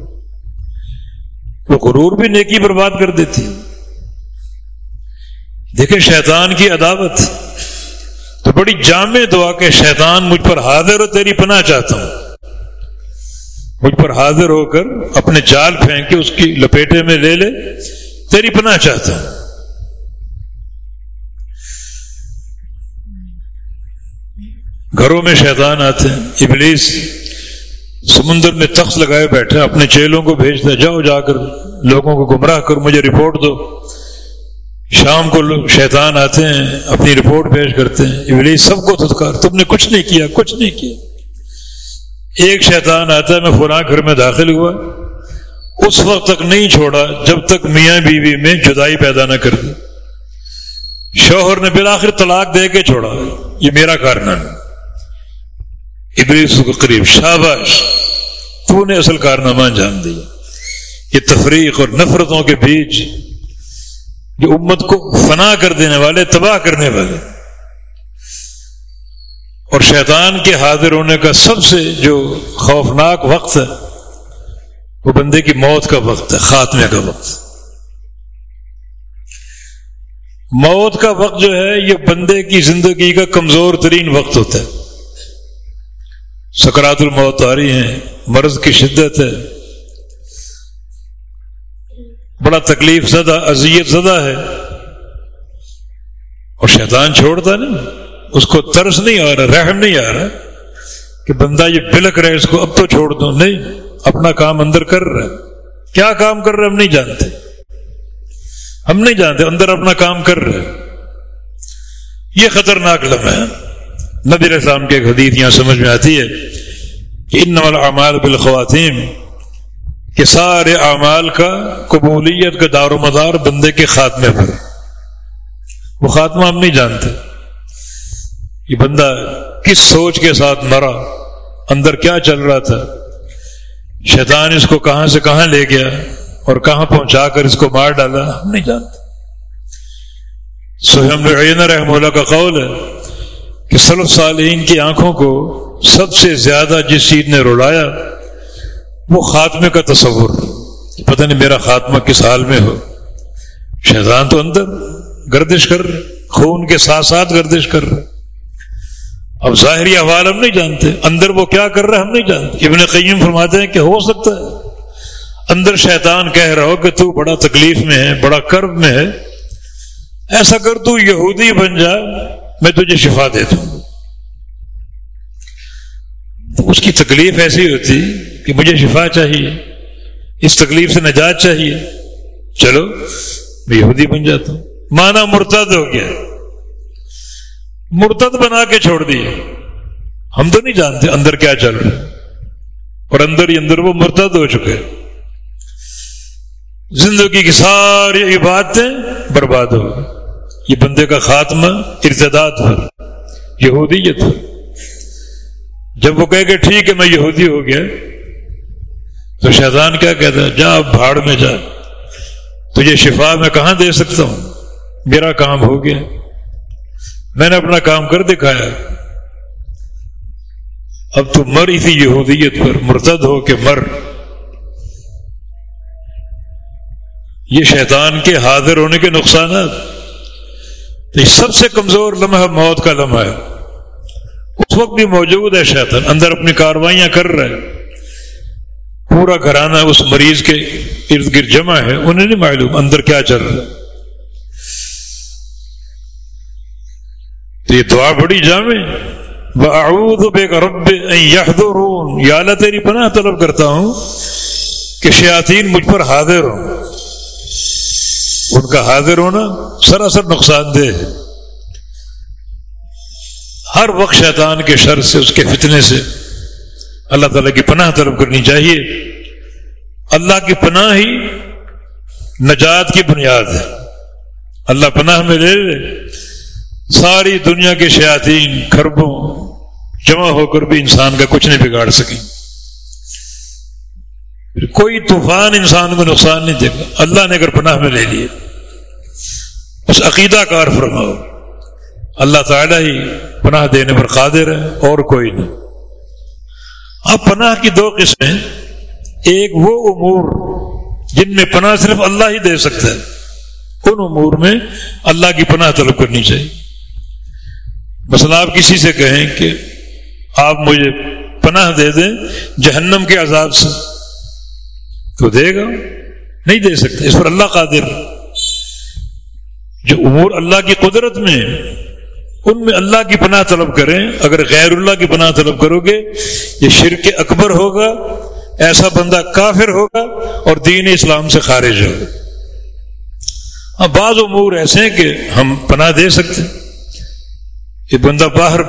وہ غرور بھی نیکی برباد کر دیتی۔ دیکھیں شیطان کی عداوت۔ تو بڑی جامع دعا کہ شیطان مجھ پر حاضر ہو، تیری پناہ چاہتا ہوں۔ مجھ پر حاضر ہو کر اپنے جال پھینک کے اس کی لپیٹے میں لے لے، تیری پناہ چاہتا ہوں۔ گھروں میں شیطان آتے ہیں، ابلیس سمندر میں تخت لگائے بیٹھے اپنے چیلوں کو بھیجتے جاؤ جا کر لوگوں کو گمراہ کر، مجھے رپورٹ دو۔ شام کو شیطان آتے ہیں، اپنی رپورٹ پیش کرتے ہیں، ابلیس سب کو تھتکار تم نے کچھ نہیں کیا، کچھ نہیں کیا۔ ایک شیطان آتا ہے، میں فلاں گھر میں داخل ہوا، اس وقت تک نہیں چھوڑا، جب تک میاں بیوی میں جدائی پیدا نہ کر دی۔ شوہر نے بالآخر طلاق دے کے چھوڑا، یہ میرا کارنامہ۔ ابلیس کو قریب شاباش تو نے اصل کارنامہ جان دیا۔ یہ تفریق اور نفرتوں کے بیچ جو امت کو فنا کر دینے والے، تباہ کرنے والے۔ اور شیطان کے حاضر ہونے کا سب سے جو خوفناک وقت ہے، وہ بندے کی موت کا وقت ہے، خاتمے کا وقت۔ موت کا وقت جو ہے، یہ بندے کی زندگی کا کمزور ترین وقت ہوتا ہے۔ سکرات الموت آ رہی ہیں، مرض کی شدت ہے۔ بڑا تکلیف زدہ، اذیت زدہ ہے۔ اور شیطان چھوڑتا نہیں، اس کو ترس نہیں آ رہا، رحم نہیں آ رہا کہ بندہ یہ بلک رہے، اس کو اب تو چھوڑ دو نہیں، اپنا کام اندر کر رہا۔ ہے کیا کام کر رہے ہم نہیں جانتے۔ ہم نہیں جانتے، اندر اپنا کام کر رہے یہ خطرناک لمحہ ہے۔ نبی السلام کے ایک حدیث یہاں سمجھ میں آتی ہے کہ ان نمل بالخواتین کہ سارے اعمال کا قبولیت کا دار و مدار بندے کے خاتمے پر۔ وہ خاتمہ ہم نہیں جانتے۔ یہ بندہ کس سوچ کے ساتھ مرا، اندر کیا چل رہا تھا؟ شیطان اس کو کہاں سے کہاں لے گیا اور کہاں پہنچا کر اس کو مار ڈالا؟ ہم نہیں جانتے۔ سہم رحم اللہ کا قول ہے کہ سلف صالحین کی آنکھوں کو سب سے زیادہ جس چیز نے رلایا وہ خاتمے کا تصور۔ پتہ نہیں میرا خاتمہ کس حال میں ہو۔ شیطان تو اندر گردش کر رہے خون کے ساتھ ساتھ گردش کر۔ رہے اب ظاہری احوال ہم نہیں جانتے، اندر وہ کیا کر رہا ہم نہیں جانتے۔ ابن قیم فرماتے ہیں کہ ہو سکتا ہے۔ اندر شیطان کہہ رہا ہو کہ تو بڑا تکلیف میں ہے، بڑا کرب میں ہے۔ ایسا کر تو یہودی بن جا میں تجھے شفا دے دوں۔ اس کی تکلیف ایسی ہوتی کہ مجھے شفا چاہیے، اس تکلیف سے نجات چاہیے۔ چلو، میں یہودی بن جاتا ہوں۔ مانا مرتد ہو گیا۔ مرتد بنا کے چھوڑ دیے۔ ہم تو نہیں جانتے اندر کیا چل رہا اور اندر ہی اندر وہ مرتد ہو چکے۔ زندگی کی ساری عبادتیں برباد ہو گئی۔ یہ بندے کا خاتمہ ارتداد پر، یہودیت پر۔ جب وہ کہے کہ ٹھیک ہے، میں یہودی ہو گیا، تو شیطان کیا کہتا ہے؟ جا بھاڑ میں جا۔ تجھے شفا میں کہاں دے سکتا ہوں؟ میرا کام ہو گیا۔ میں نے اپنا کام کر دکھایا۔ اب تو مر اسی یہودیت پر، مرتد ہو کے مر۔ یہ شیطان کے حاضر ہونے کے نقصانات۔ یہ سب سے کمزور لمحہ موت کا لمحہ ہے۔ اس وقت بھی موجود ہے شیطان، اندر اپنی کاروائیاں کر رہے پورا گھرانہ اس مریض کے ارد گرد جمع ہے، انہیں نہیں معلوم اندر کیا چل رہا تو یہ دعا بڑی جامع بے رب یا اللہ، تیری پناہ طلب کرتا ہوں کہ شیاطین مجھ پر حاضر ہوں۔ ان کا حاضر ہونا سراسر نقصان دہ ہے۔ ہر وقت شیطان کے شر سے، اس کے فتنے سے اللہ تعالیٰ کی پناہ طلب کرنی چاہیے۔ اللہ کی پناہ ہی نجات کی بنیاد ہے۔ اللہ پناہ میں لے لے ساری دنیا کے شیاطین خربوں جمع ہو کر بھی انسان کا کچھ نہیں بگاڑ سکیں۔ کوئی طوفان انسان کو نقصان نہیں دے گا اللہ نے اگر پناہ میں لے لیے، اس عقیدہ کار فرماؤ۔ اللہ تعالیٰ ہی پناہ دینے پر قادر ہے، اور کوئی نہیں۔ اب پناہ کی دو قسمیں ایک وہ امور جن میں پناہ صرف اللہ ہی دے سکتا ہے، ان امور میں اللہ کی پناہ طلب کرنی چاہیے۔ مثلا آپ کسی سے کہیں کہ آپ مجھے پناہ دے دیں جہنم کے عذاب سے۔ تو دے گا؟ نہیں دے سکتے۔ اس پر اللہ قادر۔ جو امور اللہ کی قدرت میں ان میں اللہ کی پناہ طلب کریں۔ اگر غیر اللہ کی پناہ طلب کرو گے، یہ شرک اکبر ہوگا، ایسا بندہ کافر ہوگا اور دین اسلام سے خارج ہوگا۔ ہاں بعض امور ایسے ہیں کہ ہم پناہ دے سکتے۔ یہ بندہ باہر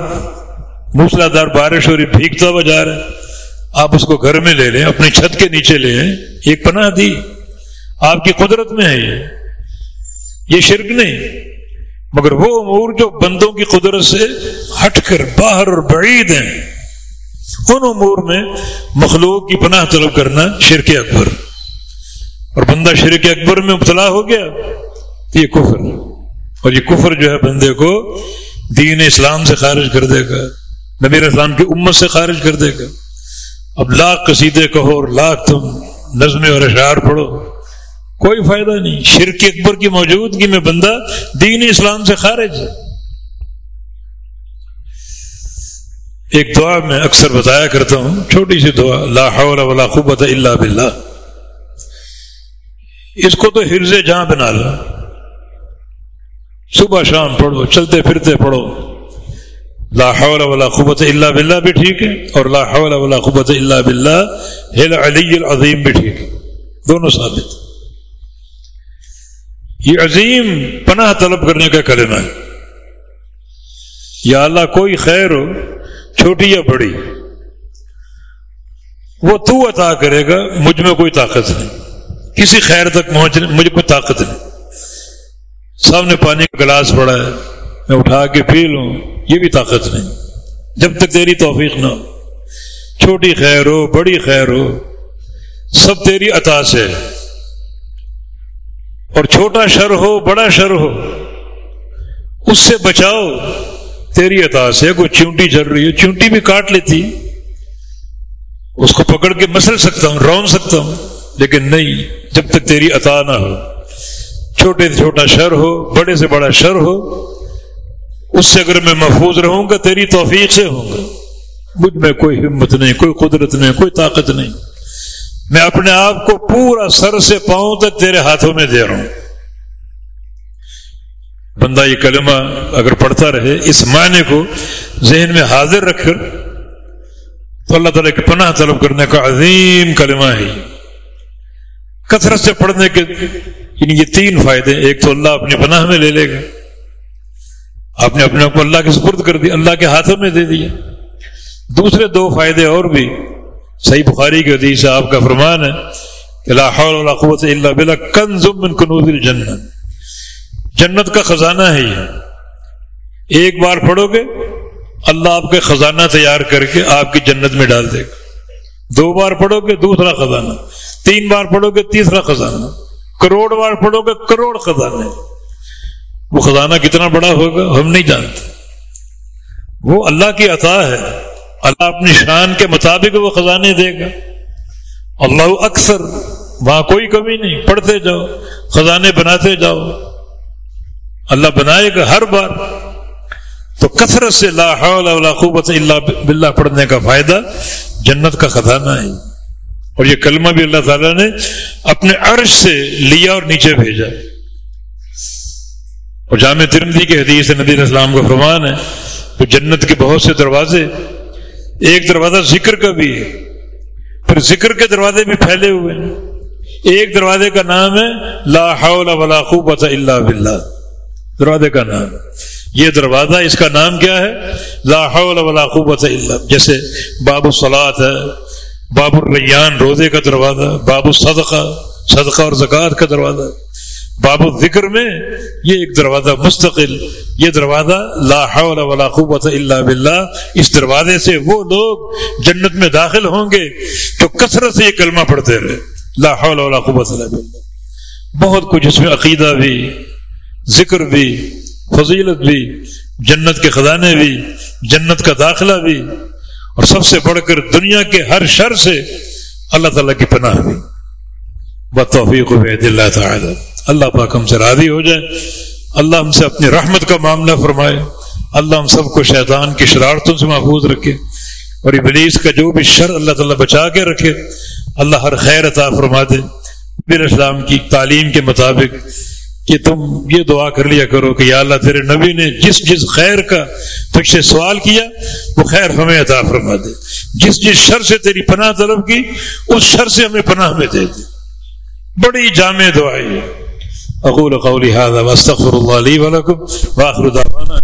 موسلا دار بارش ہو رہی، بھیگتا ہوا جا رہا ہے۔ آپ اس کو گھر میں لے لیں، اپنی چھت کے نیچے لے لیں ایک پناہ دی۔ آپ کی قدرت میں ہے یہ۔ یہ شرک نہیں۔ مگر وہ امور جو بندوں کی قدرت سے ہٹ کر باہر اور بعید ہیں، ان امور میں مخلوق کی پناہ طلب کرنا شرک اکبر۔ اور بندہ شرک اکبر میں مبتلا ہو گیا، تو یہ کفر۔ اور یہ کفر جو ہے بندے کو دین اسلام سے خارج کر دے گا، نبی اسلام کی امت سے خارج کر دے گا۔ اب لاکھ قصیدے کہو اور لاکھ تم نظمیں اور اشعار پڑھو۔ کوئی فائدہ نہیں۔ شرک اکبر کی موجودگی میں بندہ دین اسلام سے خارج ہے۔ ایک دعا میں اکثر بتایا کرتا ہوں۔ چھوٹی سی دعا، لا حول ولا قوت الا باللہ۔ اس کو تو حرز جہاں بنا لو۔ صبح شام پڑھو، چلتے پھرتے پڑھو۔ لا حول ولا قوت الا باللہ بھی ٹھیک ہے اور لا حول ولا قوت الا باللہ علی العظیم بھی ٹھیک ہے۔ دونوں ثابت۔ یہ عظیم پناہ طلب کرنے کا کلمہ ہے۔ یا اللہ کوئی خیر ہو، چھوٹی یا بڑی، وہ تو عطا کرے گا، مجھ میں کوئی طاقت نہیں۔ کسی خیر تک پہنچنے مجھے کوئی طاقت نہیں۔ سامنے پانی کا گلاس پڑا ہے، میں اٹھا کے پی لوں۔ یہ بھی طاقت نہیں۔ جب تک تیری توفیق نہ ہو۔ چھوٹی خیر ہو، بڑی خیر ہو، سب تیری عطا سے اور چھوٹا شر ہو، بڑا شر ہو، اس سے بچاؤ، تیری عطا سے۔ کوئی چونٹی چل رہی ہے چونٹی بھی کاٹ لیتی۔ اس کو پکڑ کے مسل سکتا ہوں، رون سکتا ہوں، لیکن نہیں، جب تک تیری عطا نہ ہو۔ چھوٹے سے چھوٹا شر ہو، بڑے سے بڑا شر ہو اس سے اگر میں محفوظ رہوں گا، تیری توفیق سے ہوں گا۔ مجھ میں کوئی ہمت نہیں، کوئی قدرت نہیں، کوئی طاقت نہیں۔ میں اپنے آپ کو پورا سر سے پاؤں تک تیرے ہاتھوں میں دے رہا ہوں۔ بندہ یہ کلمہ اگر پڑھتا رہے، اس معنی کو ذہن میں حاضر رکھ کر، تو اللہ تعالیٰ کی پناہ طلب کرنے کا عظیم کلمہ ہے۔ کثرت سے پڑھنے کے یعنی یہ تین فائدے، ایک تو اللہ اپنی پناہ میں لے لے گا۔ آپ نے اپنے آپ کو اللہ کے سپرد کر دیا، اللہ کے ہاتھوں میں دے دیا۔ دوسرے دو فائدے اور بھی۔ صحیح بخاری کے حدیث آپ کا فرمان ہے قوت اللہ بلا کنز من کنوز الجنت جنت کا خزانہ ہے۔ یہ ایک بار پڑھو گے، اللہ آپ کے خزانہ تیار کر کے آپ کی جنت میں ڈال دے گا۔ دو بار پڑھو گے، دوسرا خزانہ۔ تین بار پڑھو گے، تیسرا خزانہ۔ کروڑ بار پڑھو گے، کروڑ خزانے وہ خزانہ کتنا بڑا ہوگا ہم نہیں جانتے۔ وہ اللہ کی عطا ہے۔ اللہ اپنی شان کے مطابق وہ خزانے دے گا۔ اللہ اکثر، وہاں کوئی کمی نہیں۔ پڑھتے جاؤ، خزانے بناتے جاؤ۔ اللہ بنائے گا ہر بار۔ تو کثرت سے لا حول ولا قوت الا باللہ پڑھنے کا فائدہ جنت کا خزانہ ہے۔ اور یہ کلمہ بھی اللہ تعالیٰ نے اپنے عرش سے لیا اور نیچے بھیجا۔ اور جامع ترمدی کے حدیث نبی اسلام کا فرمان ہے، تو جنت کے بہت سے دروازے، ایک دروازہ ذکر کا بھی ہے، پھر ذکر کے دروازے بھی پھیلے ہوئے ہیں۔ ایک دروازے کا نام ہے، لا حول ولا قوت الا باللہ۔ دروازے کا نام۔ یہ دروازہ، اس کا نام کیا ہے؟ لا حول ولا قوت الا جیسے باب الصلاۃ ہے، باب الریان، روزے کا دروازہ، باب الصدقہ، صدقہ اور زکوٰۃ کا دروازہ۔ باب الذکر میں یہ ایک دروازہ مستقل، یہ دروازہ لا حول ولا قوت الا باللہ، اس دروازے سے وہ لوگ جنت میں داخل ہوں گے جو کثرت سے یہ کلمہ پڑھتے رہے، لا حول ولا قوت الا باللہ۔ بہت کچھ اس میں عقیدہ بھی، ذکر بھی، فضیلت بھی، جنت کے خزانے بھی، جنت کا داخلہ بھی، اور سب سے بڑھ کر دنیا کے ہر شر سے اللہ تعالیٰ کی پناہ بھی۔ بتوفیق اللہ تعالیٰ۔ اللہ پاک ہم سے راضی ہو جائے۔ اللہ ہم سے اپنی رحمت کا معاملہ فرمائے۔ اللہ ہم سب کو شیطان کی شرارتوں سے محفوظ رکھے۔ اور ابلیس کا جو بھی شر اللہ تعالیٰ بچا کے رکھے، اللہ ہر خیر عطا فرما دے۔ بر اسلام کی تعلیم کے مطابق کہ تم یہ دعا کر لیا کرو کہ یا اللہ تیرے نبی نے جس جس خیر کا تجھ سے سوال کیا، وہ خیر ہمیں عطا فرما دے۔ جس جس شر سے تیری پناہ طلب کی، اس شر سے ہمیں پناہ میں دے دے۔ بڑی جامع دعائیں اقول قولي هذا واستغفر الله لي ولكم واخر دعوانا